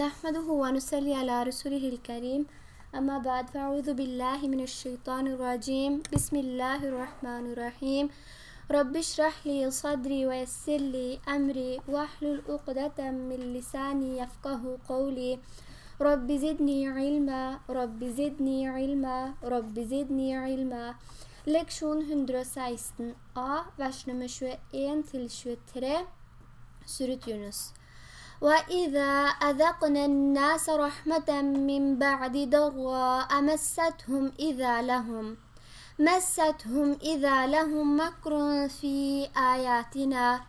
نحمده ونصلي على رسوله الكريم. أما بعد فأعوذ بالله من الشيطان الرجيم. بسم الله الرحمن الرحيم. رب اشرح لي صدري ويسر لي أمري واحلل عقدة من لساني يفقه قولي. رب زدني علما. رب زدني علما. رب زدني علما. Leksjon 116a, vers nummer 21-23, Surat Yunus. وَإِذَا أَذَقْنَا النَّاسَ رَحْمَةً مِّن بَعْدِ ضَرَّاءَ مَسَّتْهُمْ إِذَا لَهُمْ مَسَّتْهُمْ إِذَا لَهُمْ مَكْرٌ فِي آيَاتِنَا.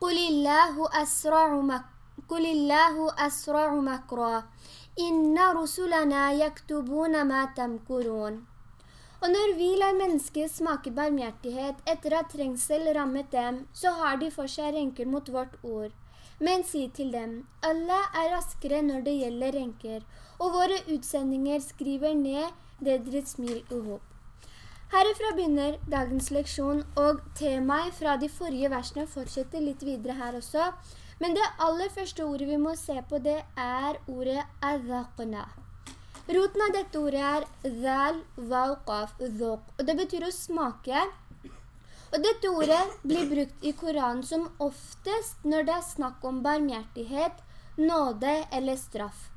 قُلِ اللَّهُ أَسْرَعُ مَكْرًا قُلِ اللَّهُ أَسْرَعُ مَكْرًا. إِنَّ رُسُلَنَا يَكْتُبُونَ مَا تَمْكُرُونَ. Og når vi lar mennesker smake barmhjertighet etter at trengsel rammet dem, så har de for seg renker mot vårt ord. Men si til dem, Allah er raskere når det gjelder renker, og våre utsendinger skriver ned det deres smil og håp. Herifra begynner dagens leksjon, og temaet fra de forrige versene fortsetter litt videre her også. Men det aller første ordet vi må se på det er ordet «adhaqna». Roten av dette ordet er «dhal, vauqaf, dhok», og det betyr å smake, og dette ordet blir brukt i Koranen som oftest når det er snakk om barmhjertighet, nåde eller straff.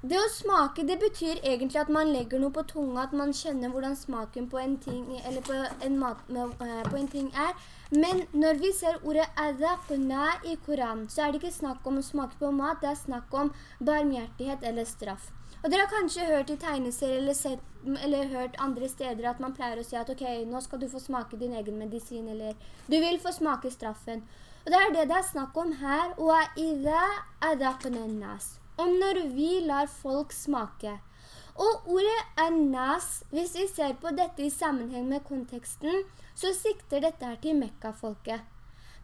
Det å smake, det betyr egentlig at man legger noe på tunga, at man kjenner hvordan smaken på en ting, eller på en, mat, eh, på en ting er. Men når vi ser ordet «adhaqna» i Koranen, så er det ikke snakk om å smake på mat, det er snakk om barmhjertighet eller straff. Og dere har kanskje hørt i tegneserier eller, sett, eller hørt andre steder at man pleier å si at ok, nå skal du få smake din egen medisin, eller du vil få smake straffen. Og det er det det er snakk om her. Om når vi lar folk smake. Og ordet «annas», hvis vi ser på dette i sammenheng med konteksten, så sikter dette her til Mekka-folket.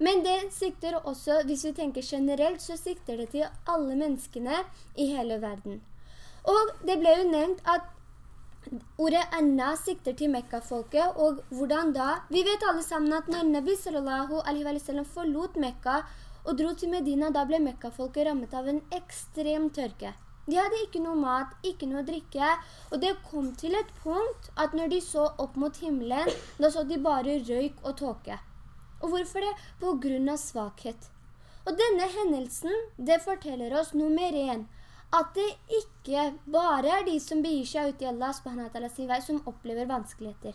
Men det sikter også, hvis vi tenker generelt, så sikter det til alle menneskene i hele verden. Og det ble jo nevnt at ordet «anna» sikter til Mekka-folket, og hvordan da? Vi vet alle sammen at når Nabi sallallahu alaihi wa sallam forlot Mekka og dro til Medina, da ble Mekka-folket rammet av en ekstrem tørke. De hadde ikke noe mat, ikke noe drikke, og det kom til et punkt at når de så opp mot himmelen, da så de bare røyk og tåke. Og hvorfor det? På grunn av svakhet. Og denne hendelsen, det forteller oss nummer 1, at det ikke bare er de som begir seg ut i Allah sin vei som opplever vanskeligheter.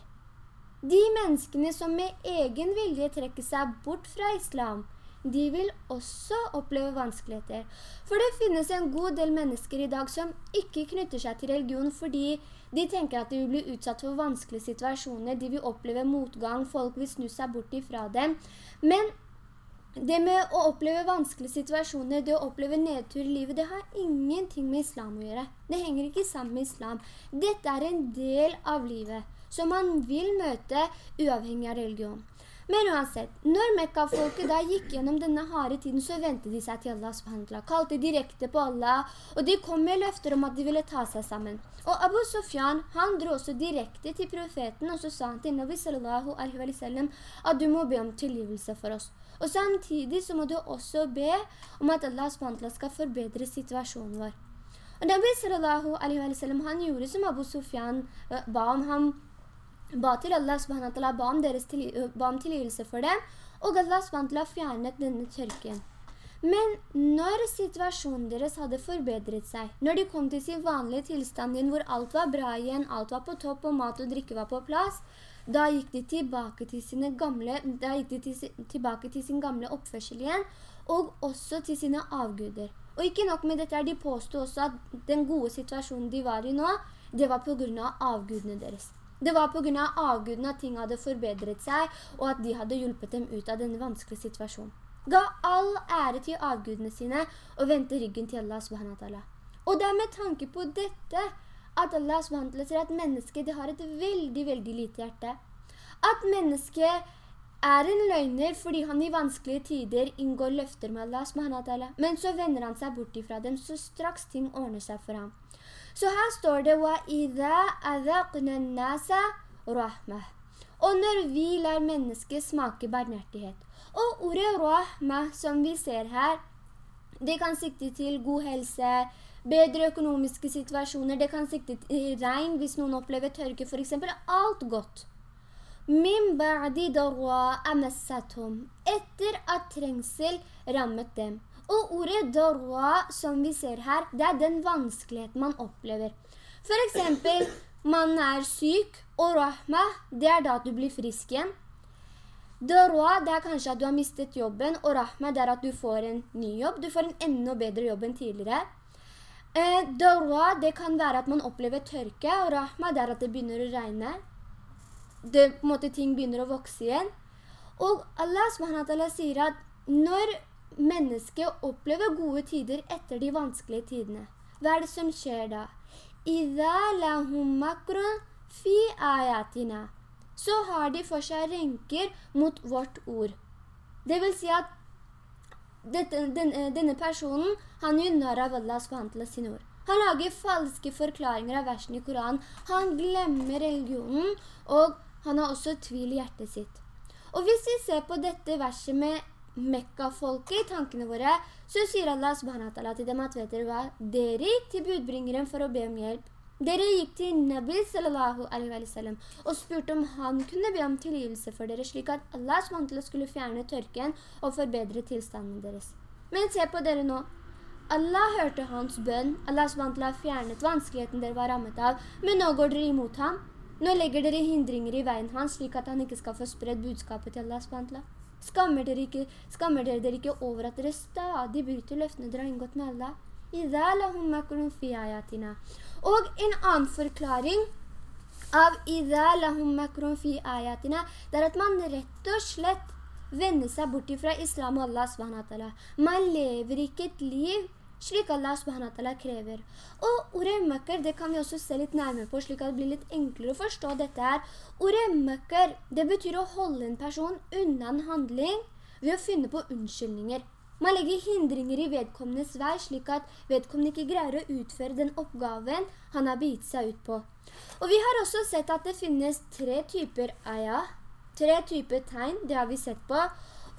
De menneskene som med egen vilje trekker seg bort fra islam, de vil også oppleve vanskeligheter. For det finnes en god del mennesker i dag som ikke knytter seg til religion fordi de tenker at de vil bli utsatt for vanskelige situasjoner, de vil oppleve motgang, folk vil snu seg bort ifra dem. Men det med å oppleve vanskelige situasjoner, det å oppleve nedtur i livet, det har ingenting med islam å gjøre. Det henger ikke sammen med islam. Dette er en del av livet som man vil møte uavhengig av religion. Men uansett, når Mekka-folket da gikk gjennom denne harde tiden, så ventet de seg til Allah subhanahu kalte direkte på Allah, og de kom med løfter om at de ville ta seg sammen. Og Abu Sofyan, han dro også direkte til profeten, og så sa han til Nabi sallallahu alaihi wa sallam at du må be om tilgivelse for oss. Og samtidig så må du også be om at Allah skal forbedre situasjonen vår. Og Nabi sallallahu alaihi wa sallam, han gjorde som Abu Sufyan eh, ba om ham, ba til Allah SWT, ba om, deres eh, ba om tilgivelse for dem, og Allah SWT fjernet denne tørken. Men når situasjonen deres hadde forbedret seg, når de kom til sin vanlige tilstand igjen, hvor alt var bra igjen, alt var på topp og mat og drikke var på plass, da gikk de tilbake til, gamle, gikk de til, tilbake til sin gamle oppførsel igjen, og også til sine avguder. Og ikke nok med dette, de påstod også at den gode situasjonen de var i nå, det var på grunn av avgudene deres. Det var på grunn av avgudene at ting hadde forbedret seg, og at de hadde hjulpet dem ut av denne vanskelige situasjonen. Ga all ære til avgudene sine, og vendte ryggen til Allah subhanahu Og det er med tanke på dette at Allah SWT sier at mennesket har et veldig, veldig lite hjerte. At mennesket er en løgner fordi han i vanskelige tider inngår løfter med Allah SWT, men så vender han seg bort ifra dem, så straks ting ordner seg for ham. Så her står det Og når vi lar mennesket smake barmhjertighet. Og ordet rahmah som vi ser her, det kan sikte til god helse, bedre økonomiske situasjoner, det kan sikte regn hvis noen opplever tørke for eksempel, alt godt. Min ba'di darwa amassathum, etter at trengsel rammet dem. Og ordet darwa, som vi ser her, det er den vanskeligheten man opplever. For eksempel, man er syk, og rahma, det er da at du blir frisk igjen. Darwa, det er kanskje at du har mistet jobben, og rahma, det er at du får en ny jobb. Du får en enda bedre jobb enn tidligere. Eh, darwa, det kan være at man opplever tørke, og rahma, det er at det begynner å regne. Det, på en måte, ting begynner å vokse igjen. Og Allah SWT sier at når mennesket opplever gode tider etter de vanskelige tidene, hva er det som skjer da? «Idha lahum makrun fi ayatina» så har de for seg renker mot vårt ord. Det vil si at dette, den, eh, denne personen, han narr av Allah SWT sin ord. Han lager falske forklaringer av versen i Koranen. Han glemmer religionen, og han har også tvil i hjertet sitt. Og hvis vi ser på dette verset med Mekka-folket i tankene våre, så sier Allah subhanahu til dem at vet dere hva? Dere gikk til budbringeren for å be om hjelp. Dere gikk til Nabi sallallahu alaihi wa sallam og spurte om han kunne be om tilgivelse for dere, slik at Allah skulle fjerne tørken og forbedre tilstanden deres. Men se på dere nå. Allah hørte hans bønn. Allah SWT fjernet vanskeligheten dere var rammet av, men nå går dere imot ham. Nå legger dere hindringer i veien hans, slik at han ikke skal få spredd budskapet til Allah SWT. Skammer dere, ikke, skammer dere dere ikke over at dere stadig bryter løftene dere har inngått med Allah? Og en annen forklaring av «Idha lahum makrun fi ayatina» det er at man rett og slett vender seg bort fra islam og Allah SWT. Man lever ikke et liv slik Allah SWT krever. Og ordet makker, det kan vi også se litt nærmere på, slik at det blir litt enklere å forstå dette her. Ordet makker, det betyr å holde en person unna en handling ved å finne på unnskyldninger. Man legger hindringer i vedkommendes vei, slik at vedkommende ikke greier å utføre den oppgaven han har begitt seg ut på. Og vi har også sett at det finnes tre typer ayah, tre typer tegn, det har vi sett på.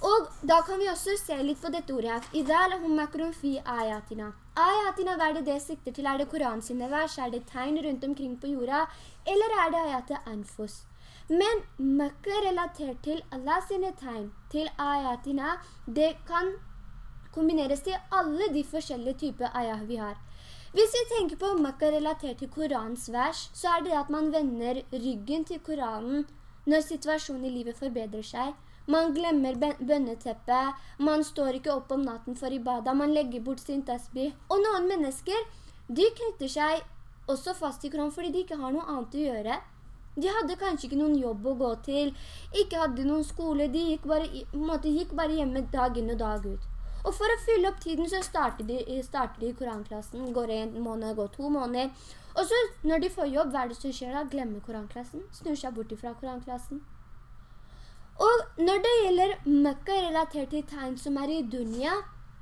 Og da kan vi også se litt på dette ordet her. «Idha lahum fi ayatina». Ayatina, hva er det det sikter til? Er det Koran sine vers? Er det tegn rundt omkring på jorda? Eller er det ayatet anfos? Men makka relatert til Allah sine tegn, til ayatina, det kan kombineres til alle de forskjellige typer ayah vi har. Hvis vi tenker på makka relatert til Korans vers, så er det at man vender ryggen til Koranen når situasjonen i livet forbedrer seg. Man glemmer bønneteppet, man står ikke opp om natten for ibada, man legger bort sin tasbih. Og noen mennesker, de knytter seg også fast i Koranen fordi de ikke har noe annet å gjøre. De hadde kanskje ikke noen jobb å gå til, ikke hadde noen skole, de gikk bare, gikk bare hjemme dag inn og dag ut. Og for å fylle opp tiden så starter de, starter de koranklassen, går en måned, går to måneder. Og så når de får jobb, hva er det som skjer da? Glemmer koranklassen, snur seg bort fra koranklassen. Og når det gjelder møkka relatert til tegn som er i dunya,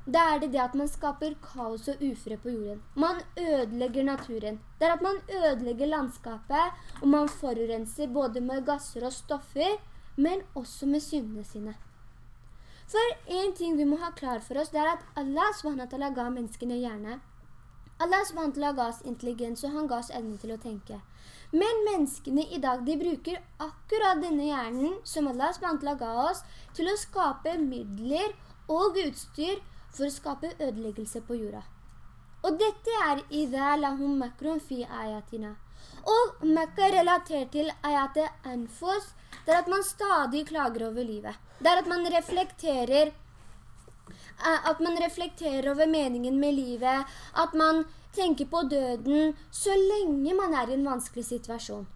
da er det det at man skaper kaos og ufre på jorden. Man ødelegger naturen. Det er at man ødelegger landskapet, og man forurenser både med gasser og stoffer, men også med syndene sine. For en ting vi må ha klar for oss, det er at Allah SWT ga menneskene hjerne. Allah SWT ga oss intelligens, og han ga oss evnen til å tenke. Men menneskene i dag, de bruker akkurat denne hjernen som Allah SWT ga oss til å skape midler og utstyr for å skape ødeleggelse på jorda. Og dette er «Idha lahum makron fi ayatina». Og Mekka er relatert til ayatet «Anfos», det at man stadig klager over livet. Det at man reflekterer eh, at man reflekterer over meningen med livet, at man tenker på døden så lenge man er i en vanskelig situasjon.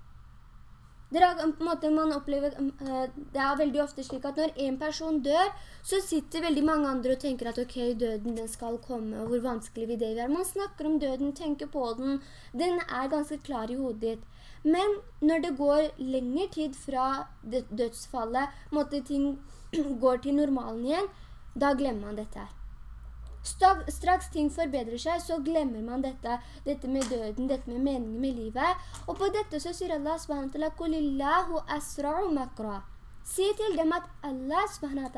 Er, opplever, eh, det er, veldig ofte slik at når en person dør, så sitter veldig mange andre og tenker at ok, døden den skal komme, og hvor vanskelig vil det være. Man snakker om døden, tenker på den, den er ganske klar i hodet ditt. Men når det går lengre tid fra dødsfallet, måtte ting går til normalen igjen, da glemmer man dette her. Straks ting forbedrer seg, så glemmer man dette, dette med døden, dette med meningen med livet. Og på dette så sier Allah subhanahu. Si til dem at Allah subhanahu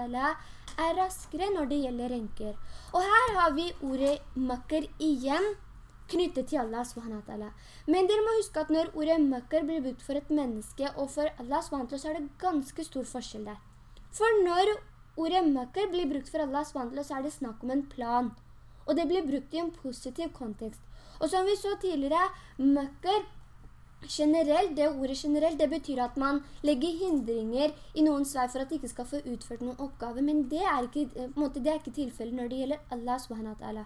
er raskere når det gjelder renker. Og her har vi ordet makker igjen, knyttet til Allah subhanahu Men dere må huske at når ordet makker blir brukt for et menneske og for Allah subhanahu så er det ganske stor forskjell der. For når ordet møkker blir brukt for Allah og så er det snakk om en plan. Og det blir brukt i en positiv kontekst. Og som vi så tidligere, møkker generelt, det ordet generelt, det betyr at man legger hindringer i noens vei for at de ikke skal få utført noen oppgave, men det er ikke, på måte, det er ikke tilfellet når det gjelder Allah subhanahu.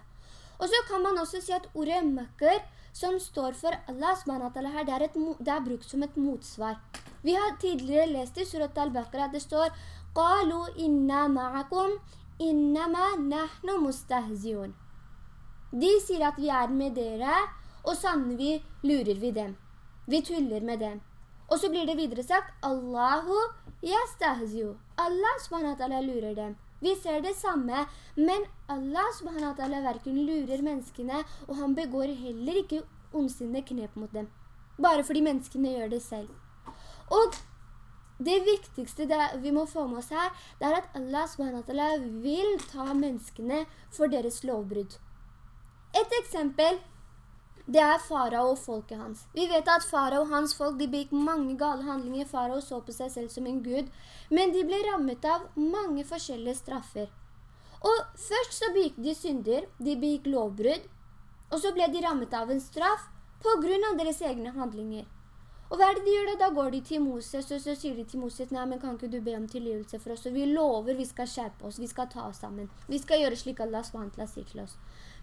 Og så kan man også si at ordet møkker, som står for Allah subhanahu her, det er, et, det er, brukt som et motsvar. Vi har tidligere lest i surat al-Baqarah at det står «Qalu inna ma'akum innama nahnu mustahzion». De sier at vi er med dere, og sannelig lurer vi dem. Vi tuller med dem. Og så blir det videre sagt, Allahu yastahziu. Allah subhanahu lurer dem. Vi ser det samme, men Allah subhanahu hverken lurer menneskene, og han begår heller ikke ondsinne knep mot dem. Bare fordi menneskene gjør det selv. Og det viktigste det vi må få med oss her, det er at Allah SWT vil ta menneskene for deres lovbrudd. Et eksempel det er farao og folket hans. Vi vet at farao og hans folk de begikk mange gale handlinger. Farao så på seg selv som en gud, men de ble rammet av mange forskjellige straffer. Og først så begikk de synder, de begikk lovbrudd, og så ble de rammet av en straff på grunn av deres egne handlinger. Og hva er det de gjør da? Da går de til Moses, og så sier de til Moses, nei, men kan ikke du be om tilgivelse for oss? Og vi lover, vi skal skjerpe oss, vi skal ta oss sammen. Vi skal gjøre slik Allah SWT sier til oss.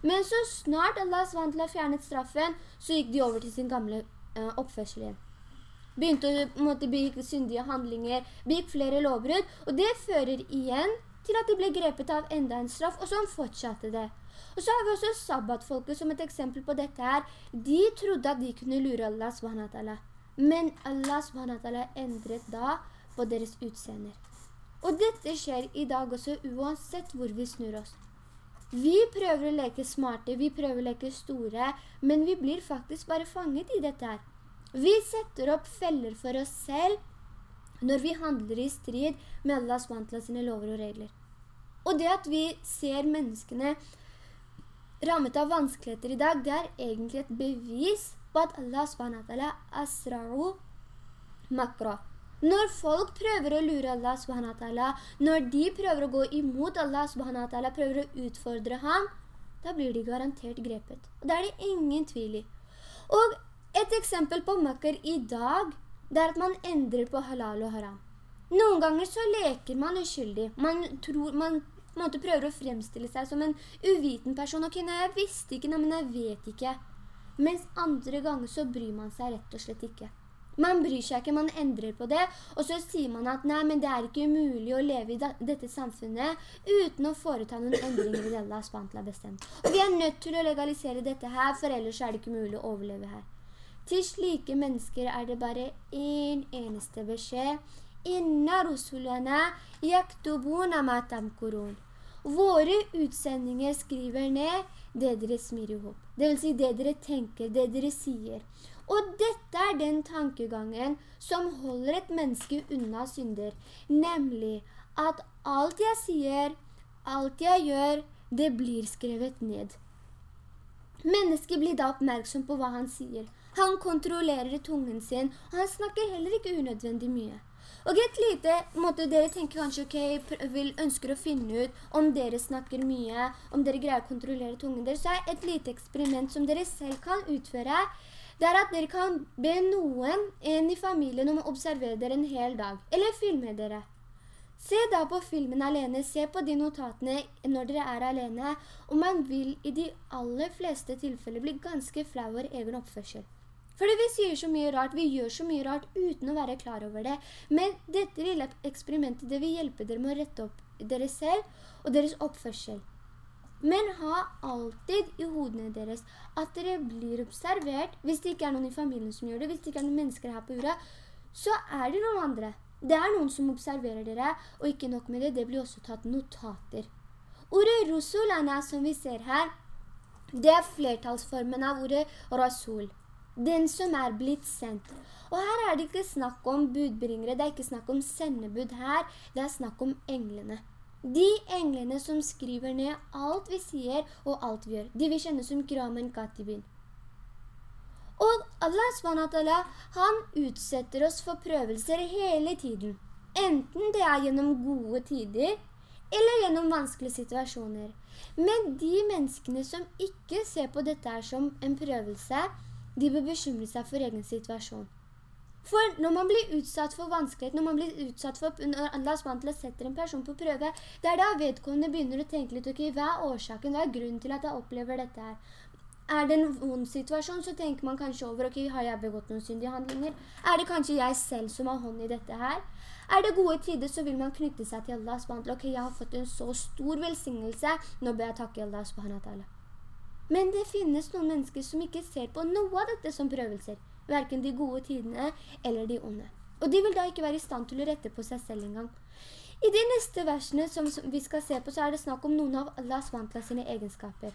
Men så snart Allah SWT fjernet straffen, så gikk de over til sin gamle uh, oppførsel igjen. Begynte å måtte syndige handlinger, begikk flere lovbrudd, og det fører igjen til at de ble grepet av enda en straff, og så fortsatte det. Og så har vi også sabbatfolket som et eksempel på dette her. De trodde at de kunne lure Allah SWT, men Allah SWT endret da på deres utseender. Og dette skjer i dag også uansett hvor vi snur oss. Vi prøver å leke smarte, vi prøver å leke store, men vi blir faktisk bare fanget i dette her. Vi setter opp feller for oss selv når vi handler i strid med Allahs vantla sine lover og regler. Og det at vi ser menneskene rammet av vanskeligheter i dag, det er egentlig et bevis på at Allah SWT asra'u makra. Når folk prøver å lure Allah SWT, når de prøver å gå imot Allah SWT, prøver å utfordre ham, da blir de garantert grepet. Og det er det ingen tvil i. Og et eksempel på makker i dag, det er at man endrer på halal og haram. Noen ganger så leker man uskyldig. Man, tror, man måtte prøve å fremstille seg som en uviten person. Ok, nei, jeg visste ikke, nei, men jeg vet ikke. Mens andre ganger så bryr man seg rett og slett ikke. Man bryr seg ikke, man endrer på det, og så sier man at nei, men det er ikke mulig å leve i dette samfunnet uten å foreta noen endringer i det Allah Spantla bestemt. Og vi er nødt til å legalisere dette her, for ellers er det ikke mulig å overleve her. Til slike mennesker er det bare en eneste beskjed. Inna rusulana yaktubuna ma tamkurun. Våre utsendinger skriver ned det dere smir ihop. Det vil si det dere tenker, det dere sier. Og dette er den tankegangen som holder et menneske unna synder, nemlig at alt jeg sier, alt jeg gjør, det blir skrevet ned. Mennesket blir da oppmerksom på hva han sier. Han kontrollerer tungen sin, og han snakker heller ikke unødvendig mye. Og et lite, måte dere tenker kanskje, ok, vil ønsker å finne ut om dere snakker mye, om dere greier å kontrollere tungen deres, så er et lite eksperiment som dere selv kan utføre, det er at dere kan be noen, en i familien, om å observere dere en hel dag, eller filme dere. Se da på filmen alene, se på de notatene når dere er alene, og man vil i de aller fleste tilfeller bli ganske flau over egen oppførsel. Fordi vi sier så mye rart, vi gjør så mye rart uten å være klar over det. Men dette lille eksperimentet, det vil hjelpe dere med å rette opp dere selv og deres oppførsel. Men ha alltid i hodene deres at dere blir observert. Hvis det ikke er noen i familien som gjør det, hvis det ikke er noen mennesker her på jorda, så er det noen andre. Det er noen som observerer dere, og ikke nok med det, det blir også tatt notater. Ordet rusulana som vi ser her, det er flertalsformen av ordet rasul. Den som er blitt sendt. Og her er det ikke snakk om budbringere, det er ikke snakk om sendebud her, det er snakk om englene. De englene som skriver ned alt vi sier og alt vi gjør, de vi kjenner som Kramen Katibin. Og Allah SWT, han utsetter oss for prøvelser hele tiden. Enten det er gjennom gode tider, eller gjennom vanskelige situasjoner. Men de menneskene som ikke ser på dette som en prøvelse, de bør bekymre seg for egen situasjon. For når man blir utsatt for vanskelighet, når man blir utsatt for, når Allah SWT setter en person på prøve, det er da vedkommende begynner å tenke litt, ok, hva er årsaken, hva er grunnen til at jeg opplever dette her? Er det en vond situasjon, så tenker man kanskje over, ok, har jeg begått noen syndige handlinger? Er det kanskje jeg selv som har hånd i dette her? Er det gode tider, så vil man knytte seg til Allah SWT. Ok, jeg har fått en så stor velsignelse, nå bør jeg takke Allah SWT. Men det finnes noen mennesker som ikke ser på noe av dette som prøvelser hverken de gode tidene eller de onde. Og de vil da ikke være i stand til å rette på seg selv engang. I de neste versene som vi skal se på, så er det snakk om noen av Allahs vantla sine egenskaper.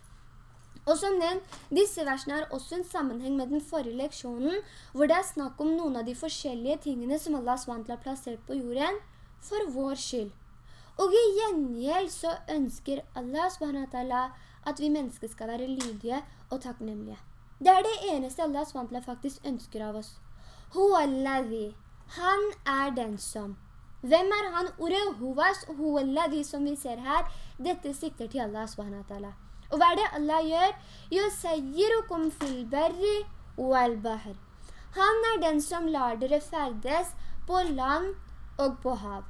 Og som nevnt, disse versene har også en sammenheng med den forrige leksjonen, hvor det er snakk om noen av de forskjellige tingene som Allahs vantla har plassert på jorden, for vår skyld. Og i gjengjeld så ønsker Allah at vi mennesker skal være lydige og takknemlige. Det er det eneste Allah SWT faktisk ønsker av oss. Huwallazi. Han er den som. Hvem er han? Ordet huwas, huwallazi som vi ser her, dette sikter til Allah SWT. Og hva er det Allah gjør? Yusayyirukum fil berri wal bahr. Han er den som lar dere ferdes på land og på hav.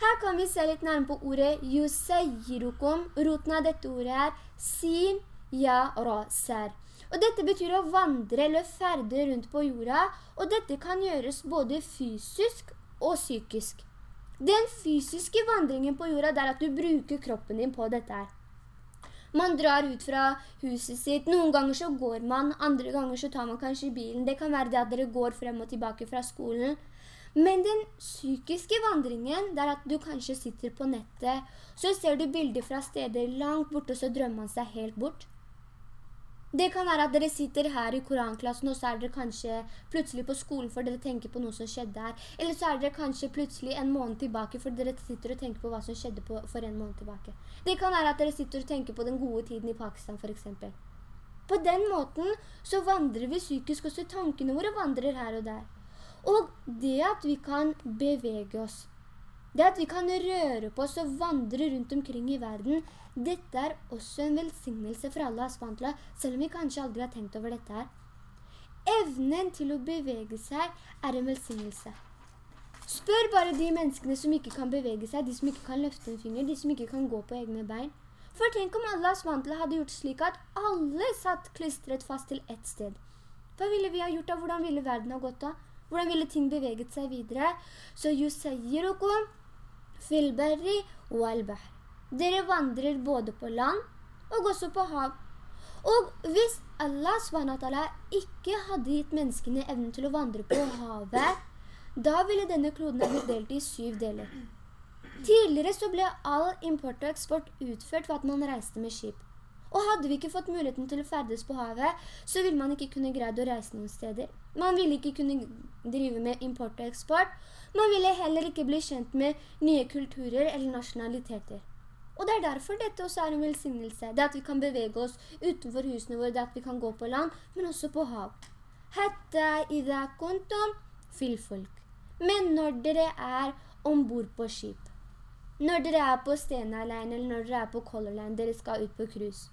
Her kan vi se litt nærmere på ordet yusayyirukum. Roten av dette ordet er sin, ja. Og dette betyr å vandre eller ferde rundt på jorda, og dette kan gjøres både fysisk og psykisk. Den fysiske vandringen på jorda er at du bruker kroppen din på dette her. Man drar ut fra huset sitt, noen ganger så går man, andre ganger så tar man kanskje bilen. Det kan være det at dere går frem og tilbake fra skolen. Men den psykiske vandringen, det er at du kanskje sitter på nettet, så ser du bilder fra steder langt borte, og så drømmer man seg helt bort. Det kan være at dere sitter her i koranklassen, og så er dere kanskje plutselig på skolen for dere tenker på noe som skjedde her. Eller så er dere kanskje plutselig en måned tilbake for dere sitter og tenker på hva som skjedde på, for en måned tilbake. Det kan være at dere sitter og tenker på den gode tiden i Pakistan for eksempel. På den måten så vandrer vi psykisk, og så tankene våre vandrer her og der. Og det at vi kan bevege oss, det at vi kan røre på oss og vandre rundt omkring i verden, dette er også en velsignelse fra Allah SWT, selv om vi kanskje aldri har tenkt over dette her. Evnen til å bevege seg er en velsignelse. Spør bare de menneskene som ikke kan bevege seg, de som ikke kan løfte en finger, de som ikke kan gå på egne bein. For tenk om Allahs SWT hadde gjort slik at alle satt klistret fast til ett sted. Hva ville vi ha gjort da? Hvordan ville verden ha gått da? Hvordan ville ting beveget seg videre? Så yusayirukum filberri walbahr. Dere vandrer både på land og også på hav. Og hvis Allah SWT ikke hadde gitt menneskene evnen til å vandre på havet, da ville denne kloden ha blitt delt i syv deler. Tidligere så ble all import og eksport utført for at man reiste med skip. Og hadde vi ikke fått muligheten til å ferdes på havet, så ville man ikke kunne greide å reise noen steder. Man ville ikke kunne drive med import og eksport. Man ville heller ikke bli kjent med nye kulturer eller nasjonaliteter. Og det er derfor dette også er en velsignelse. Det at vi kan bevege oss utenfor husene våre, det at vi kan gå på land, men også på hav. Hatta idha kontum filfolk. Men når dere er ombord på skip, når dere er på Stena Line eller når dere er på Color Line, dere skal ut på cruise.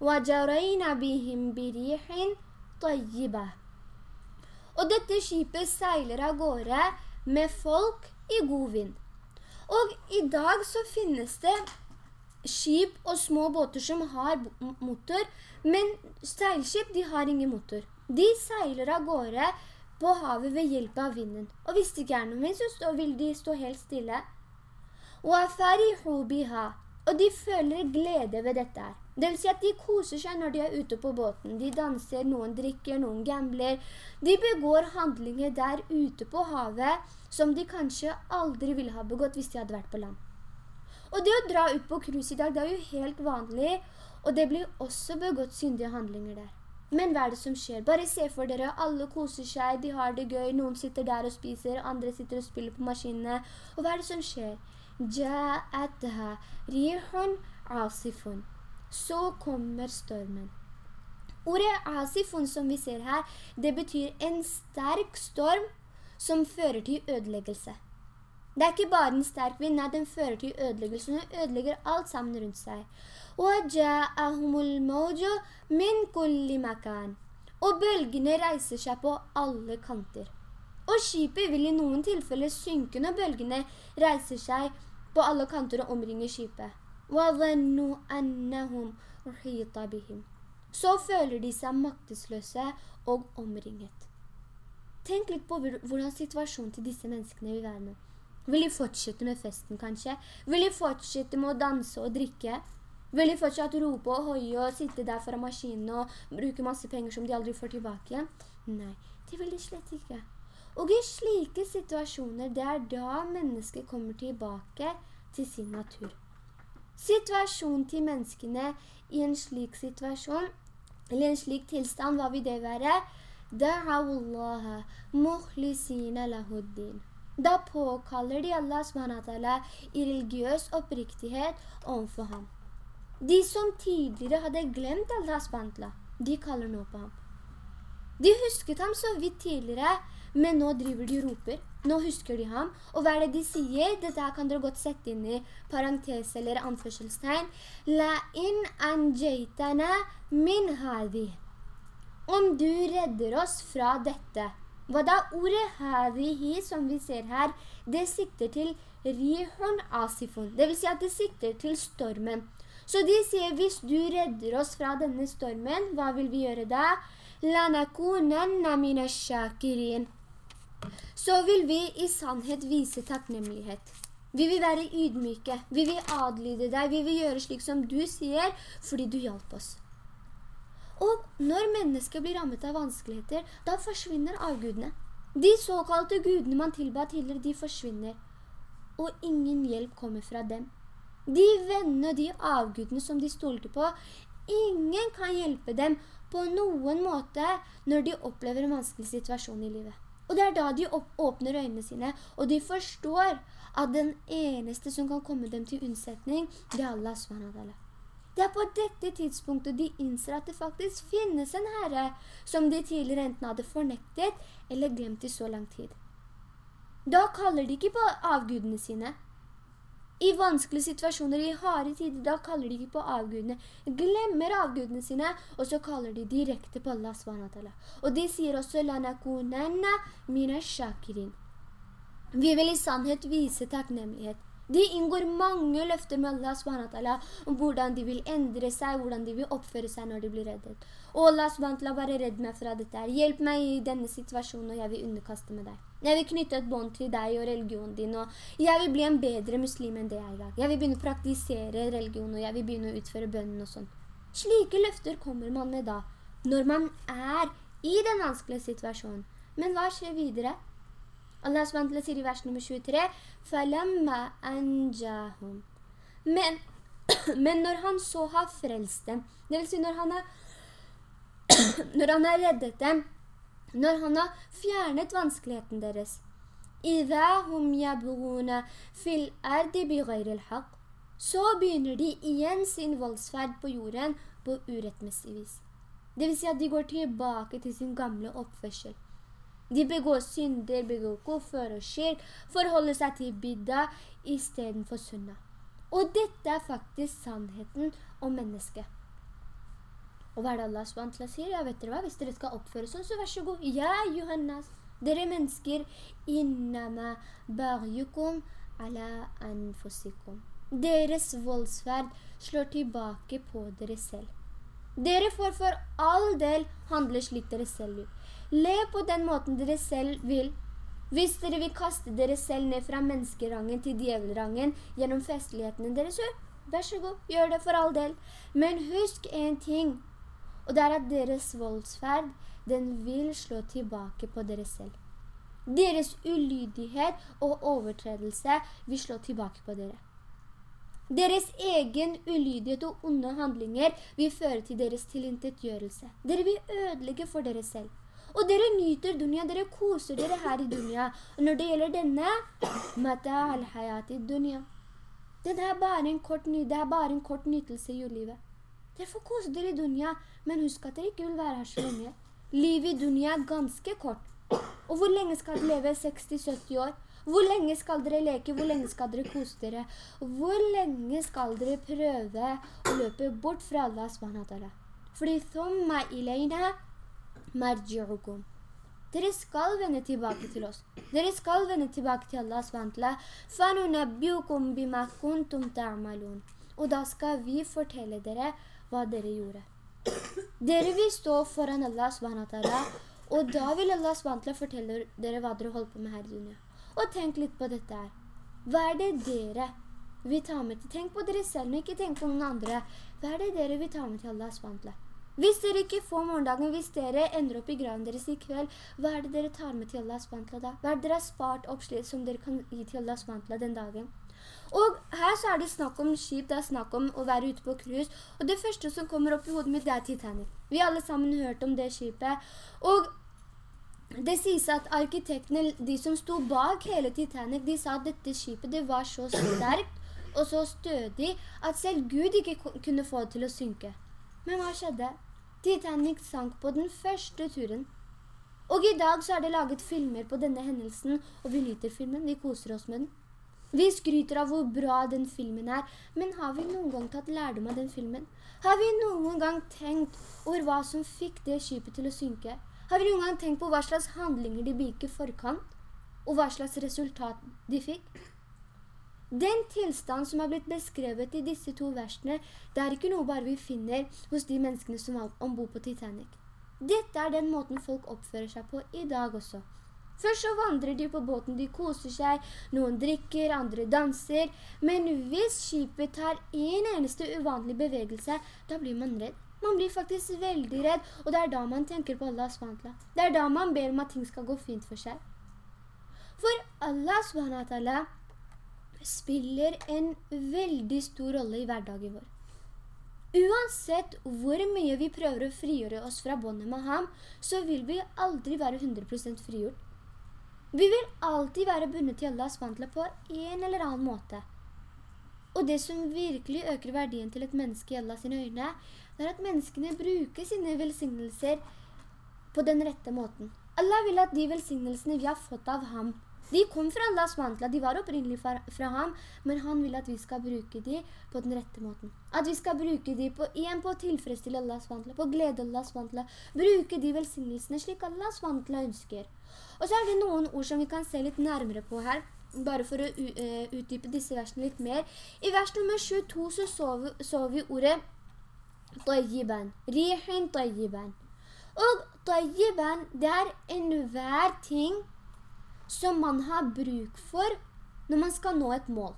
وَجَرَيْنَ بِهِمْ بِرِيحٍ طَيِّبَةٍ og dette skipet seiler av gårde med folk i god vind. Og i dag så finnes det skip og små båter som har motor, men seilskip de har ingen motor. De seiler av gårde på havet ved hjelp av vinden. Og hvis det ikke er noe vind, så vil de stå helt stille. Og de føler glede ved dette her. Det vil si at de koser seg når de er ute på båten. De danser, noen drikker, noen gambler. De begår handlinger der ute på havet som de kanskje aldri ville ha begått hvis de hadde vært på land. Og det å dra ut på krus i dag, det er jo helt vanlig, og det blir også begått syndige handlinger der. Men hva er det som skjer? Bare se for dere, alle koser seg, de har det gøy, noen sitter der og spiser, andre sitter og spiller på maskinene. Og hva er det som skjer? Ja'atha rihun asifun så kommer stormen. Ordet asifun som vi ser her, det betyr en sterk storm som fører til ødeleggelse. Det er ikke bare en sterk vind, nei, den fører til ødeleggelse. Den ødelegger alt sammen rundt seg. Og bølgene reiser seg på alle kanter. Og skipet vil i noen tilfeller synke når bølgene reiser seg på alle kanter og omringer skipet. Så føler de seg maktesløse og omringet. Tenk litt på hvordan situasjonen til disse menneskene vil være nå. Vil de fortsette med festen kanskje? Vil de fortsette med å danse og drikke? Vil de fortsette rope og høye og sitte der foran maskinen og bruke masse penger som de aldri får tilbake igjen? Nei, det vil de slett ikke. Og i slike situasjoner, det er da mennesket kommer tilbake til sin natur. Situasjonen til menneskene i en slik situasjon, eller en slik tilstand, hva vil det være? Da'awullaha mukhlisina lahuddin. Da påkaller de Allah SWT i religiøs oppriktighet overfor ham. De som tidligere hadde glemt Allah SWT, de kaller nå på ham. De husket ham så vidt tidligere, men nå driver de roper. Nå husker de ham. Og hva er det de sier? Dette kan dere godt sette inn i parentes eller anførselstegn. La in anjaytana min hadi. Om du redder oss fra dette. Hva da? Ordet hadihi som vi ser her, det sikter til rihun asifun. Det vil si at det sikter til stormen. Så de sier, hvis du redder oss fra denne stormen, hva vil vi gjøre da? Lanakunanna مِنَ الشَّاكِرِينَ så vil vi i sannhet vise takknemlighet. Vi vil være ydmyke, vi vil adlyde deg, vi vil gjøre slik som du sier, fordi du hjalp oss. Og når mennesker blir rammet av vanskeligheter, da forsvinner avgudene. De såkalte gudene man tilba tidligere, de forsvinner. Og ingen hjelp kommer fra dem. De vennene, de avgudene som de stolte på, ingen kan hjelpe dem på noen måte når de opplever en vanskelig situasjon i livet. Og det er da de åpner øynene sine, og de forstår at den eneste som kan komme dem til unnsetning, det er Allah SWT. Det er på dette tidspunktet de innser at det faktisk finnes en herre som de tidligere enten hadde fornektet eller glemt i så lang tid. Da kaller de ikke på avgudene sine, i vanskelige situasjoner, i harde tider, da kaller de ikke på avgudene. Glemmer avgudene sine, og så kaller de direkte på Allah SWT. Og de sier også, «Lanakunanna mina shakirin». Vi vil i sannhet vise takknemlighet. De inngår mange løfter med Allah SWT om hvordan de vil endre seg, hvordan de vil oppføre seg når de blir reddet. Og Allah SWT bare redd meg fra dette her. Hjelp meg i denne situasjonen, og jeg vil underkaste med deg. Jeg vil knytte et bånd til deg og religionen din, og jeg vil bli en bedre muslim enn det jeg er. Jeg vil begynne å praktisere religion, og jeg vil begynne å utføre bønnen og sånn. Slike løfter kommer man med da, når man er i den vanskelige situasjonen. Men hva skjer videre? Allah SWT sier i vers nummer 23 «Falamma anjahum». Men, men når han så har frelst dem, det vil si når han har, når han har reddet dem, når han har fjernet vanskeligheten deres, «Idahum yabghuna fil ardi bighayr al-haq», så begynner de igjen sin voldsferd på jorden på urettmessig vis. Det vil si at de går tilbake til sin gamle oppførsel. De begår synder, begår koffer og skirk, forholder seg til bidda i stedet for sunna. Og dette er faktisk sannheten om mennesket. Og hva er det Allah SWT sier? Ja, vet dere hva? Hvis dere skal oppføre sånn, så vær så god. Ja, Johannes. Dere mennesker, innama baryukum ala anfusikum. Deres voldsferd slår tilbake på dere selv. Dere får for all del handle slik dere selv vil. Le på den måten dere selv vil. Hvis dere vil kaste dere selv ned fra menneskerangen til djevelrangen gjennom festlighetene deres, så vær så god, gjør det for all del. Men husk en ting, og det er at deres voldsferd, den vil slå tilbake på dere selv. Deres ulydighet og overtredelse vil slå tilbake på dere. Deres egen ulydighet og onde handlinger vil føre til deres tilintetgjørelse. Dere vil ødelegge for dere selv. Og dere nyter dunya, dere koser dere her i dunya. Og når det gjelder denne, mata al-hayati i dunya. Det er bare en kort, nytelse i livet. Dere får kose dere i dunya, men husk at dere ikke vil være her så lenge. Livet i dunya er ganske kort. Og hvor lenge skal dere leve? 60-70 år? Hvor lenge skal dere leke? Hvor lenge skal dere kose dere? Hvor lenge skal dere prøve å løpe bort fra Allah SWT? Fordi thumma ilayna marji'ukum. Dere skal vende tilbake til oss. Dere skal vende tilbake til Allah SWT. فَنُنَبِّيُكُمْ بِمَا كُنْتُمْ تَعْمَلُونَ. Og da skal vi fortelle dere hva dere gjorde. Dere vil stå foran Allah SWT, og da vil Allah SWT fortelle dere hva dere holder på med her i dunia. Og tenk litt på dette her. Hva er det dere vil ta med til? Tenk på dere selv, men ikke tenk på noen andre. Hva er det dere vil ta med til Allah SWT? Hvis dere ikke får morgendagen, hvis dere ender opp i graven deres i kveld, hva er det dere tar med til Allah SWT da? Hva er det dere har spart oppslitt som dere kan gi til Allah SWT den dagen? Og her så er det snakk om skip, det er snakk om å være ute på krus. Og det første som kommer opp i hodet mitt, det er Titanic. Vi alle sammen hørt om det skipet. Og det sies at arkitektene, de som sto bak hele Titanic, de sa at dette skipet det var så sterkt og så stødig at selv Gud ikke kunne få det til å synke. Men hva skjedde? Titanic sank på den første turen. Og i dag så er det laget filmer på denne hendelsen, og vi nyter filmen, vi koser oss med den. Vi skryter av hvor bra den filmen er, men har vi noen gang tatt lærdom av den filmen? Har vi noen gang tenkt over hva som fikk det skipet til å synke? Har vi noen gang tenkt på hva slags handlinger de begikk i forkant? Og hva slags resultat de fikk? Den tilstand som er blitt beskrevet i disse to versene, det er ikke noe bare vi finner hos de menneskene som var ombord på Titanic. Dette er den måten folk oppfører seg på i dag også. Først så vandrer de på båten, de koser seg, noen drikker, andre danser. Men hvis skipet tar en eneste uvanlig bevegelse, da blir man redd. Man blir faktisk veldig redd, og det er da man tenker på Allah SWT. Det er da man ber om at ting skal gå fint for seg. For Allah SWT spiller en veldig stor rolle i hverdagen vår. Uansett hvor mye vi prøver å frigjøre oss fra båndet med ham, så vil vi aldri være 100% frigjort. Vi vil alltid være bundet til Allahs vantla på en eller annen måte. Og det som virkelig øker verdien til et menneske i Allahs øyne, er at menneskene bruker sine velsignelser på den rette måten. Allah vil at de velsignelsene vi har fått av ham, de kom fra Allahs vantla, de var opprinnelig fra, fra, ham, men han vil at vi skal bruke de på den rette måten. At vi skal bruke de på, igjen på å tilfredsstille Allahs vantla, på å glede Allahs vantla, bruke de velsignelsene slik Allahs vantla ønsker. Og så er det noen ord som vi kan se litt nærmere på her, bare for å uh, utdype disse versene litt mer. I vers nummer 22 så så vi, så vi ordet «tayyiban», «rihin tayyiban». Og «tayyiban» det er enhver ting som man har bruk for når man skal nå et mål.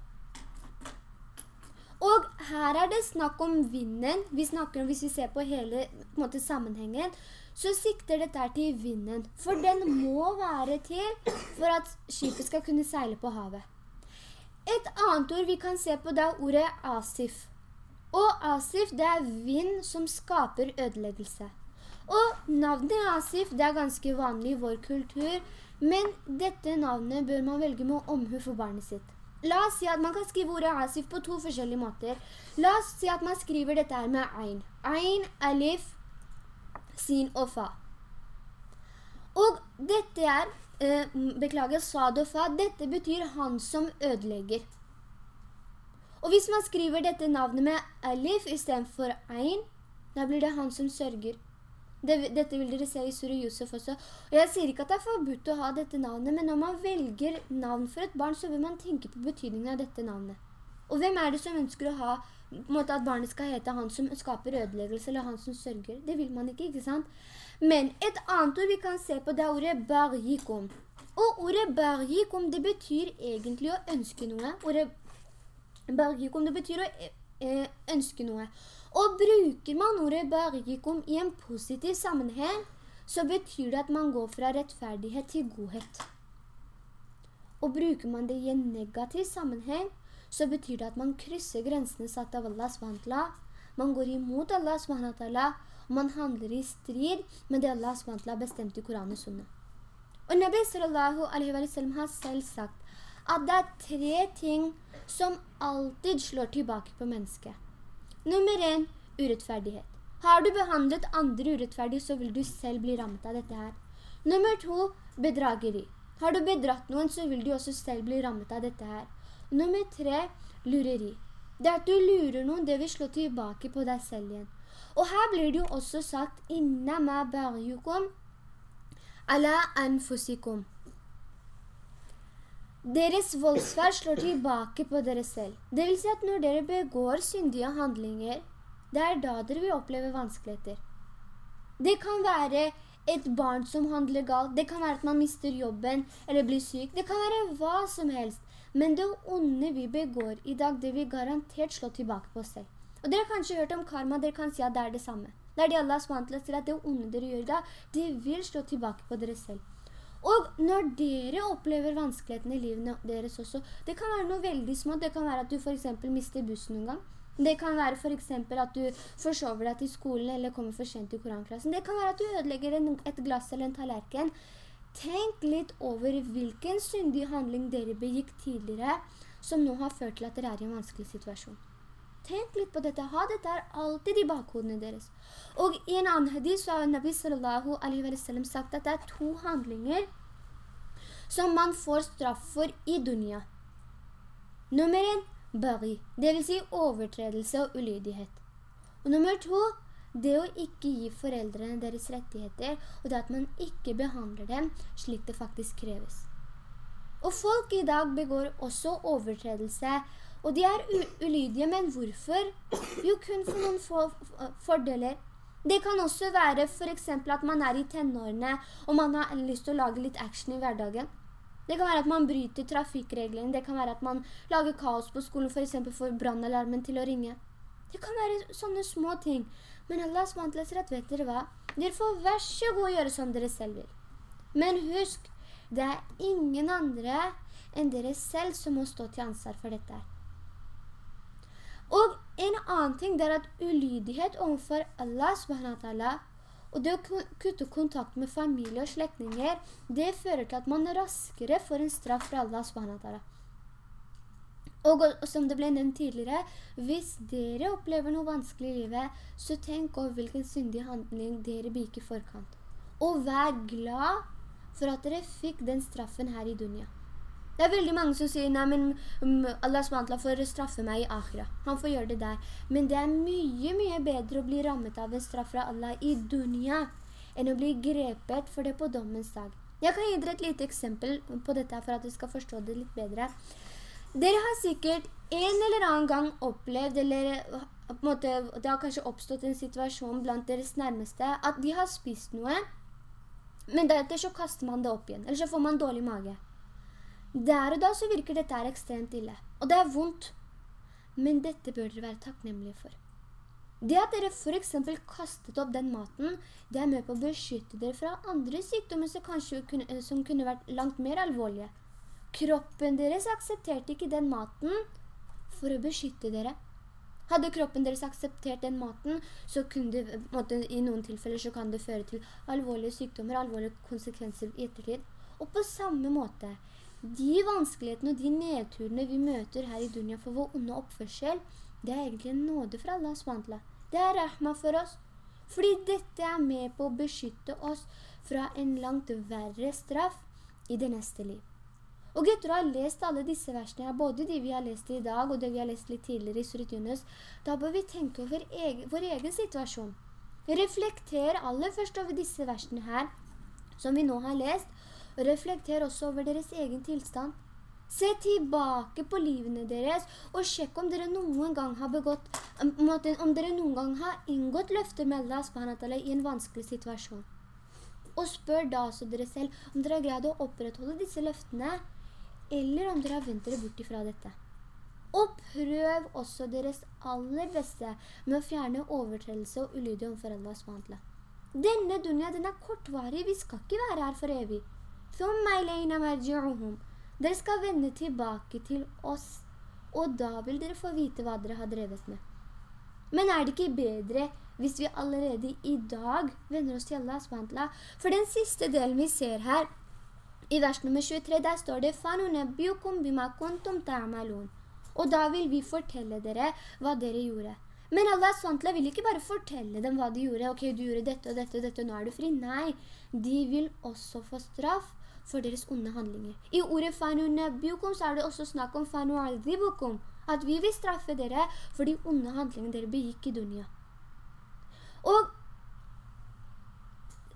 Og her er det snakk om vinden. Vi snakker om, hvis vi ser på hele på måte, sammenhengen, så sikter dette til vinden. For den må være til for at skipet skal kunne seile på havet. Et annet ord vi kan se på da, er ordet asif. Og asif det er vind som skaper ødeleggelse. Og navnet asif det er ganske vanlig i vår kultur, men dette navnet bør man velge med omhu for barnet sitt. La oss si at man kan skrive ordet asif på to forskjellige måter. La oss si at man skriver dette her med ein. Ein, alif, sin fa. Og dette er, eh, beklager, fa, dette betyr han som ødelegger. Og hvis man skriver dette navnet med alif i stedet for ein, da blir det han som sørger. Det, dette vil dere se i Surah Yusuf også. Og jeg sier ikke at det er forbudt å ha dette navnet, men når man velger navn for et barn, så vil man tenke på betydningen av dette navnet. Og hvem er det som ønsker å ha, måte, at barnet skal hete han som skaper ødeleggelse, eller han som sørger? Det vil man ikke, ikke sant? Men et annet ord vi kan se på, det er ordet bargikum. Og ordet bargikum, det betyr egentlig å ønske noe. Ordet bargikum, det betyr å eh, ønske noe. Og bruker man ordet barigikum i en positiv sammenheng, så betyr det at man går fra rettferdighet til godhet. Og bruker man det i en negativ sammenheng, så betyr det at man krysser grensene satt av Allahs vantla, man går imot Allahs vantla, og man handler i strid med det Allahs vantla bestemte i Koran og Sunna. Og Nabi sallallahu alaihi wa sallam har selv sagt at det er tre ting som alltid slår tilbake på mennesket. Nummer en, urettferdighet. Har du behandlet andre urettferdig, så vil du selv bli rammet av dette her. Nummer to, bedrageri. Har du bedratt noen, så vil du også selv bli rammet av dette her. Nummer tre, lureri. Det at du lurer noen, det vil slå tilbake på deg selv igjen. Og her blir det jo også sagt, «Innama barjukum, ala anfusikum». Deres voldsferd slår tilbake på dere selv. Det vil si at når dere begår syndige handlinger, det er da dere vil oppleve vanskeligheter. Det kan være et barn som handler galt, det kan være at man mister jobben eller blir syk, det kan være hva som helst. Men det onde vi begår i dag, det vil garantert slå tilbake på oss selv. Og dere har kanskje hørt om karma, dere kan si at det er det samme. Det er det Allah SWT sier at det onde dere gjør i dag, det vil slå tilbake på dere selv. Og når dere opplever vanskelighetene i livet deres også, det kan være noe veldig smått, det kan være at du for eksempel mister bussen noen gang, det kan være for eksempel at du forsover deg til skolen eller kommer for sent i koranklassen. Det kan være at du ødelegger en, et glass eller en tallerken. Tenk litt over hvilken syndig handling dere begikk tidligere som nå har ført til at dere er i en vanskelig situasjon. Tenk litt på dette. Ha dette her alltid i bakhodene deres. Og i en annen hadith så har Nabi sallallahu alaihi wa sallam sagt at det er to handlinger som man får straff for i dunya. Nummer en, bari, det vil si overtredelse og ulydighet. Og nummer to, det å ikke gi foreldrene deres rettigheter, og det at man ikke behandler dem slik det faktisk kreves. Og folk i dag begår også overtredelse, og de er ulydige, men hvorfor? Jo, kun for noen få fordeler. Det kan også være for eksempel at man er i tenårene, og man har lyst til å lage litt action i hverdagen. Det kan være at man bryter trafikkreglene. Det kan være at man lager kaos på skolen, for eksempel for brannalarmen til å ringe. Det kan være sånne små ting. Men Allah SWT sier at, vet dere hva? Dere får vær så god gjøre som dere selv vil. Men husk, det er ingen andre enn dere selv som må stå til ansvar for dette. Og en annen ting er at ulydighet overfor Allah SWT og det å kutte kontakt med familie og slektinger, det fører til at man raskere får en straff fra Allah subhanahu og, som det ble nevnt tidligere, hvis dere opplever noe vanskelig i livet, så tenk over hvilken syndig handling dere biker forkant. Og vær glad for at dere fikk den straffen her i dunya. Det er veldig mange som sier, nei, men um, Allah SWT får straffe meg i akhira. Han får gjøre det der. Men det er mye, mye bedre å bli rammet av en straff fra Allah i dunya, enn å bli grepet for det på dommens dag. Jeg kan gi dere et lite eksempel på dette for at du skal forstå det litt bedre. Dere har sikkert en eller annen gang opplevd, eller måte, det har kanskje oppstått en situasjon blant deres nærmeste, at de har spist noe, men deretter så kaster man det opp igjen, eller så får man dårlig mage. Der og da så virker dette ekstremt ille, og det er vondt. Men dette bør dere være takknemlige for. Det at dere for eksempel kastet opp den maten, det er med på å beskytte dere fra andre sykdommer som, kunne, som kunne vært langt mer alvorlige. Kroppen deres aksepterte ikke den maten for å beskytte dere. Hadde kroppen deres akseptert den maten, så kunne det, måtte, i noen tilfeller så kan det føre til alvorlige sykdommer, alvorlige konsekvenser i ettertid. Og på samme måte, de vanskelighetene og de nedturene vi møter her i Dunja for vår onde oppførsel, det er egentlig en nåde fra Allah SWT. Det er rahma for oss. Fordi dette er med på å beskytte oss fra en langt verre straff i det neste liv. Og etter å ha lest alle disse versene, både de vi har lest i dag og det vi har lest litt tidligere i Surat Yunus, da bør vi tenke over egen, vår egen situasjon. Reflekter aller først over disse versene her, som vi nå har lest, Reflekter også over deres egen tilstand. Se tilbake på livene deres, og sjekk om dere noen gang har begått, om dere noen gang har inngått løfter med Allah i en vanskelig situasjon. Og spør da også dere selv om dere har greid å opprettholde disse løftene, eller om dere har ventet dere bort ifra dette. Og prøv også deres aller beste med å fjerne overtredelse og ulydig omfor Allah Denne dunya, den er kortvarig, vi skal ikke være her for evig. Dere skal vende tilbake til oss, og da vil dere få vite hva dere har drevet med. Men er det ikke bedre hvis vi allerede i dag vender oss til Allah SWT? For den siste delen vi ser her, i vers nummer 23, der står det Og da vil vi fortelle dere hva dere gjorde. Men Allah SWT vil ikke bare fortelle dem hva de gjorde. Ok, du gjorde dette og dette og dette, nå er du fri. Nei, de vil også få straff for deres onde handlinger. I ordet «fanunebbiukum» så er det også snakk om «Fanualdibukum». at vi vil straffe dere for de onde handlingene dere begikk i dunia. Og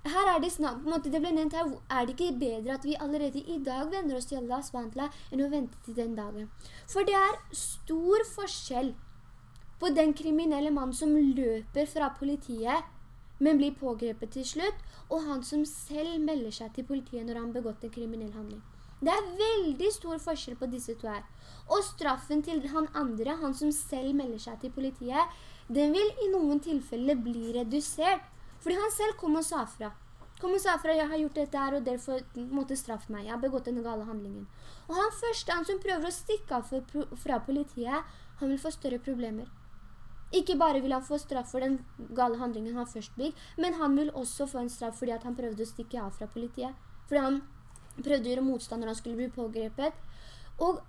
her er det snakk, på en måte det ble nevnt her, er det ikke bedre at vi allerede i dag vender oss til Allah SWT enn å vente til den dagen? For det er stor forskjell på den kriminelle mannen som løper fra politiet, men blir pågrepet til slutt, og han som selv melder seg til politiet når han begått en kriminell handling. Det er veldig stor forskjell på disse to her. Og straffen til han andre, han som selv melder seg til politiet, den vil i noen tilfeller bli redusert, fordi han selv kom og sa fra. Kom og sa fra, jeg har gjort dette her, og derfor måtte straffe meg. Jeg har begått denne gale handlingen. Og han første, han som prøver å stikke av fra politiet, han vil få større problemer. Ikke bare vil han få straff for den gale handlingen han først blir, men han vil også få en straff fordi han prøvde å stikke av fra politiet. Fordi han prøvde å gjøre motstand når han skulle bli pågrepet. Og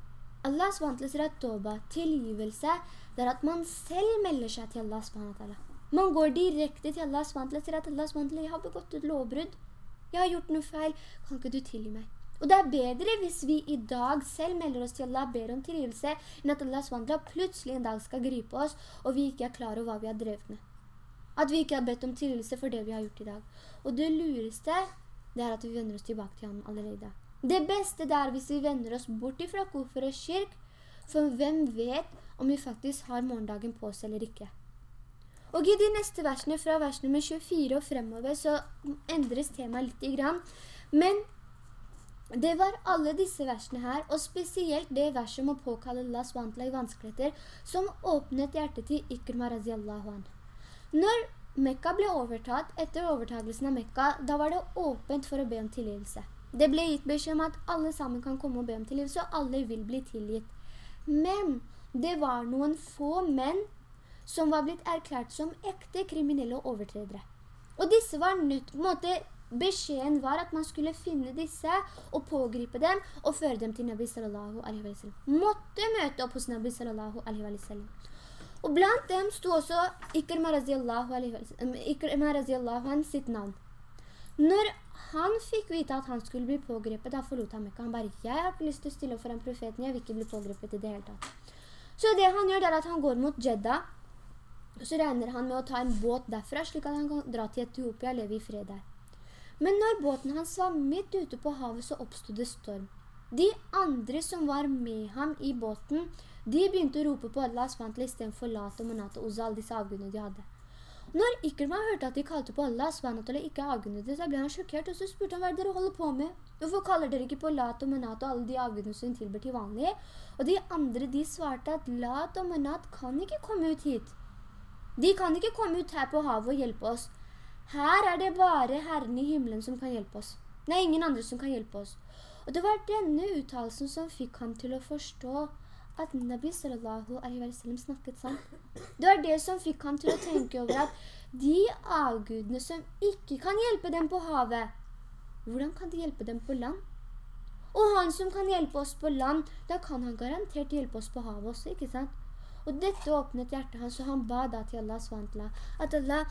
Allah SWT sier at tilgivelse, det er at man selv melder seg til Allah SWT. Man går direkte til Allah SWT og sier at Allah SWT, jeg har begått et lovbrudd. Jeg har gjort noe feil. Kan ikke du tilgi meg? Og det er bedre hvis vi i dag selv melder oss til Allah, ber om tilgivelse, enn at Allah SWT plutselig en dag skal gripe oss, og vi ikke er klare over hva vi har drevet med. At vi ikke har bedt om tilgivelse for det vi har gjort i dag. Og det lureste, det er at vi vender oss tilbake til ham allerede. Det beste det er hvis vi vender oss bort ifra koffer og kirk, for hvem vet om vi faktisk har morgendagen på oss eller ikke. Og i de neste versene, fra vers nummer 24 og fremover, så endres temaet litt i grann. Men det var alle disse versene her, og spesielt det verset om å påkalle Allah SWT i vanskeligheter, som åpnet hjertet til Ikrma raziallahu an. Når Mekka ble overtatt, etter overtagelsen av Mekka, da var det åpent for å be om tilgivelse. Det ble gitt beskjed om at alle sammen kan komme og be om tilgivelse, og alle vil bli tilgitt. Men det var noen få menn som var blitt erklært som ekte kriminelle overtredere. Og disse var nødt, på en måte, beskjeden var at man skulle finne disse og pågripe dem og føre dem til Nabi sallallahu alaihi wa sallam. Måtte møte opp hos Nabi sallallahu alaihi wa sallam. Og blant dem sto også Ikrma raziallahu an sitt navn. Når han fikk vite at han skulle bli pågrepet, da forlot han Mekka. Han bare, jeg har ikke lyst til å stille opp foran profeten, jeg vil ikke bli pågrepet i det hele tatt. Så det han gjør er at han går mot Jeddah, så regner han med å ta en båt derfra, slik at han kan dra til Etiopia og leve i fred der. Men når båten hans var midt ute på havet, så oppstod det storm. De andre som var med ham i båten, de begynte å rope på Allah SWT i stedet for Lat og Manat og Uzal, disse avgudene de hadde. Når Ikrma hørte at de kalte på Allah SWT ikke avgudene, så ble han sjokkert, og så spurte han hva dere holder på med. Hvorfor kaller dere ikke på Lat og Manat og alle de avgudene som tilber til vanlig? Og de andre, de svarte at Lat og Manat kan ikke komme ut hit. De kan ikke komme ut her på havet og hjelpe oss. Her er det bare Herren i himmelen som kan hjelpe oss. Det er ingen andre som kan hjelpe oss. Og det var denne uttalelsen som fikk ham til å forstå at Nabi sallallahu alaihi wa sallam snakket sant. Det var det som fikk ham til å tenke over at de avgudene som ikke kan hjelpe dem på havet, hvordan kan de hjelpe dem på land? Og han som kan hjelpe oss på land, da kan han garantert hjelpe oss på havet også, ikke sant? Og dette åpnet hjertet hans, og han ba da til Allah SWT, at Allah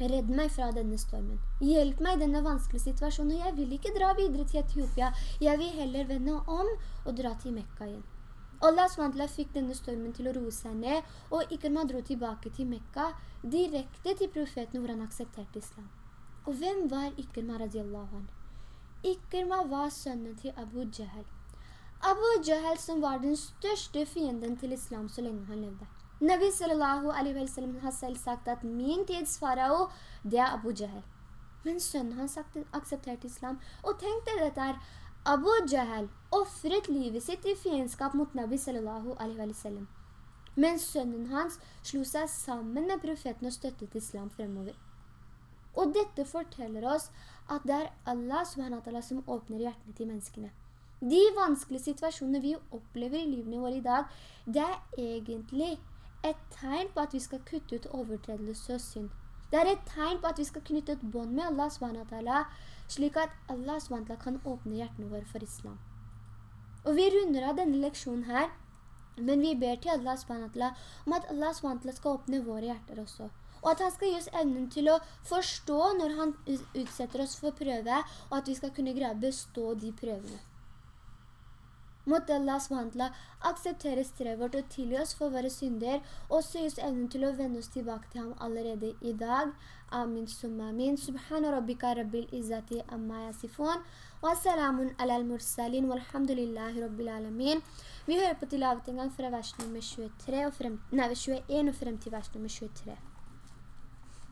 Redd meg fra denne stormen. Hjelp meg i denne vanskelige situasjonen, og jeg vil ikke dra videre til Etiopia. Jeg vil heller vende om og dra til Mekka igjen. Allah SWT fikk denne stormen til å roe seg ned, og Ikrma dro tilbake til Mekka, direkte til profeten hvor han aksepterte islam. Og hvem var Ikrma radiallahu anh? Ikrma var sønnen til Abu Jahal. Abu Jahl som var den største fienden til islam så lenge han levde. Nabi sallallahu alaihi wa sallam har selv sagt at min tids farao, det er Abu Jahl. Men sønnen hans aksepterte islam. Og tenk deg dette her, Abu Jahl offret livet sitt i fiendskap mot Nabi sallallahu alaihi wa sallam. Men sønnen hans slo seg sammen med profeten og støttet islam fremover. Og dette forteller oss at det er Allah som åpner hjertene til menneskene. De vanskelige situasjonene vi opplever i livene våre i dag, det er egentlig et tegn på at vi skal kutte ut overtredelse og synd. Det er et tegn på at vi skal knytte et bånd med Allah SWT, slik at Allah SWT kan åpne hjertene våre for islam. Og vi runder av denne leksjonen her Men vi ber til Allah SWT om at Allah SWT skal åpne våre hjerter også. Og at han skal gi oss evnen til å forstå når han utsetter oss for prøve, og at vi skal kunne greie bestå de prøvene. Måtte Allah SWT akseptere strevet vårt og tilgi oss for våre synder, og oss evnen til å vende oss tilbake til ham allerede i dag. Amin summa amin. Subhana rabbika rabbil izzati amma yasifun. Wa salamun ala al-mursalin, walhamdulillahi rabbil alamin. Vi hører på tilavet en gang fra vers nummer 23 og frem, nei, 21 og frem til vers nummer 23.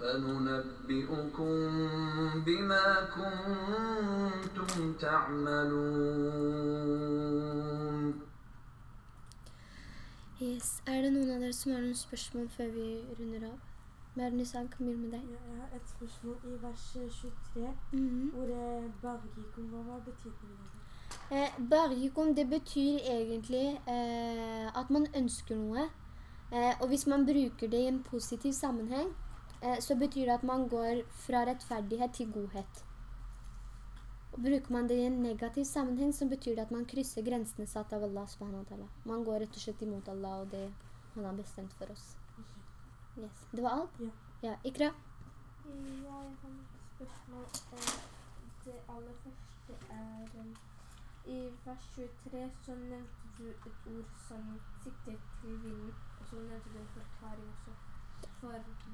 فننبئكم بما كنتم تعملون Yes. Er det noen av dere som har noen spørsmål før vi runder av? Mernisan, kan begynne med deg. Ja, jeg har et spørsmål i vers 23. Mhm. Ordet bargikum, hva var betydningen av det? Eh, Bargikum, det betyr egentlig eh, at man ønsker noe. Eh, og hvis man bruker det i en positiv sammenheng, eh, så betyr det at man går fra rettferdighet til godhet. Og bruker man det i en negativ sammenheng, så betyr det at man krysser grensene satt av Allah subhanahu. Man går rett og slett imot Allah og det han har bestemt for oss. Yes. Det var alt? Ja. Ja, Ikra? Ja, jeg har et spørsmål. Eh, Det aller første er um, I vers 23 så nevnte du et ord som sikter til vinden, så som du en det, forklaring også. For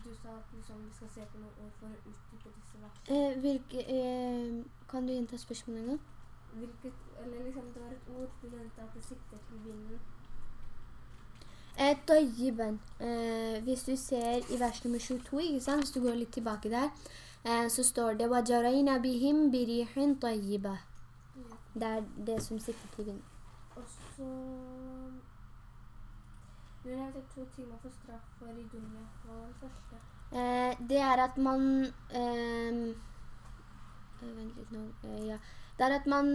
du sa at liksom, vi skal se på noen ord for å utdype disse versene. Eh, hvilke, eh, kan du gjenta spørsmålet en gang? Hvilket, eller liksom, det var et ord du nevnte at det sikter til vinden. Tøyiben. Eh, hvis du ser i vers nummer 22, ikke sant? hvis du går litt tilbake der, eh, så står det «Wajaraina bihim birihin tøyiba». Det er det som sikter til vinden. Og så... Du nevnte to timer for straff for i dunya. Hva var den første? Eh, det er at man ehm, eh, Vent litt nå. Eh, ja. Det er at man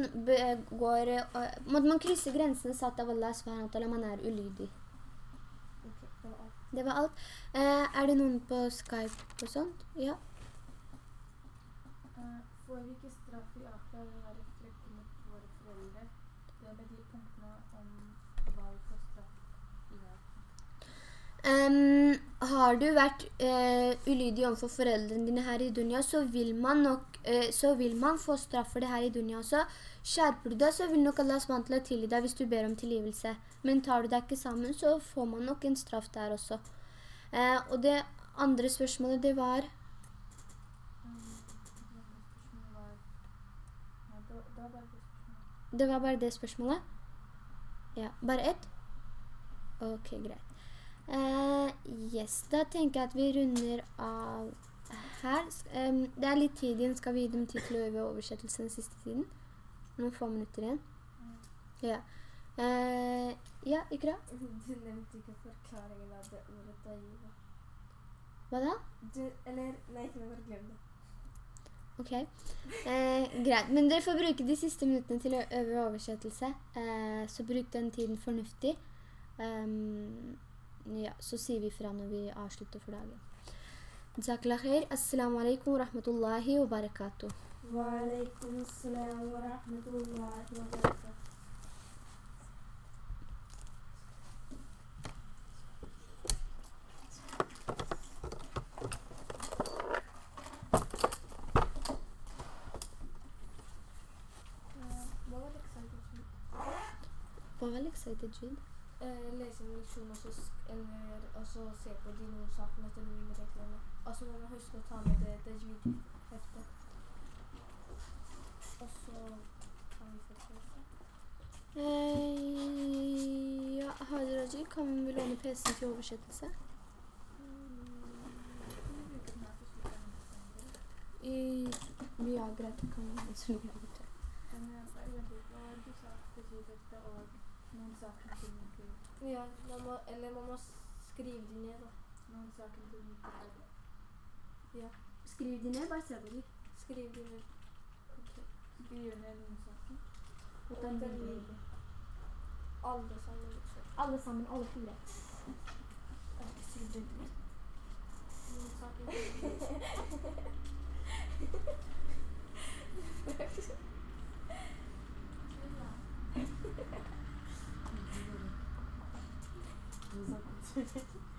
går uh, Man krysser grensene satt av Allah subhanahu wa. Man er ulydig. Det var alt. Det var alt. Eh, er det noen på Skype og sånt? Ja. Uh, Får vi ikke straff i akkurat ved å være frekke mot våre foreldre? Det er med de Ehm, har du vært uh, ulydig overfor foreldrene dine her i dunya, så vil man nok uh, så vil man få straff for det her i dunya også. Skjerper du deg, så vil nok Allah SWT tilgi deg hvis du ber om tilgivelse. Men tar du deg ikke sammen, så får man nok en straff der også. Uh, og det andre spørsmålet, det var Det var bare det spørsmålet? Ja, bare ett? Ok, greit. Eh, yes, da tenker jeg at vi runder av her. Um, det er litt tid igjen. Skal vi gi dem tid til å øve oversettelsen den siste tiden? Noen få minutter igjen. Ja. Uh, ja, Ikra? Du nevnte ikke forklaringen av det ordet daiva. Hva da? Du, eller, nei, ikke bare glem det. Ok. Eh, greit. Men dere får bruke de siste minuttene til å øve oversettelse. Eh, så bruk den tiden fornuftig. Ehm, ja, så sier vi fra når vi avslutter for dagen. Jazakallah khair. Assalamu alaikum wa rahmatullahi wa barakatuh. Wa alaikum assalam wa rahmatullahi wa barakatuh. Hva var leksa eh, Lese en leksjon og så, og så se på de noen sakene til noen reglene. Og så må man huske å ta med det tajwid-heftet. Og så kan vi fortsette. Eh, ja, Haji Raji, kan vi låne PC-en til oversettelse? I, ja, greit. Kan vi så ligger det borte. Noen saker til min Ja, man må, eller man må skrive de ned, da. Noen saker til min Ja, Skriv de ned, bare se på de. skriv de ned. Skrive ned noen saker. Og Den- de? Alle sammen, liksom. Alle sammen, alle fire. Jeg har ikke skrevet det ned. Noen saker. Hvordan går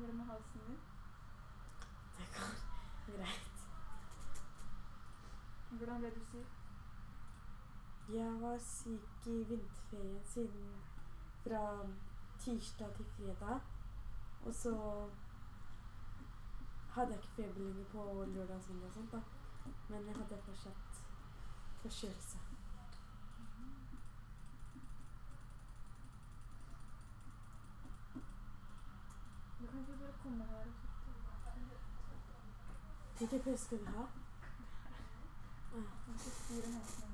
det med halsen din? Det går Greit. Hvordan ble du syk? Jeg var syk i vinterferien siden fra tirsdag til fredag. Og så hadde jeg ikke feber lenger på lørdag og sånt da. Men jeg hadde fortsatt forkjølelse. Du kan bare komme her og Hvilken pause skal vi ha? hesten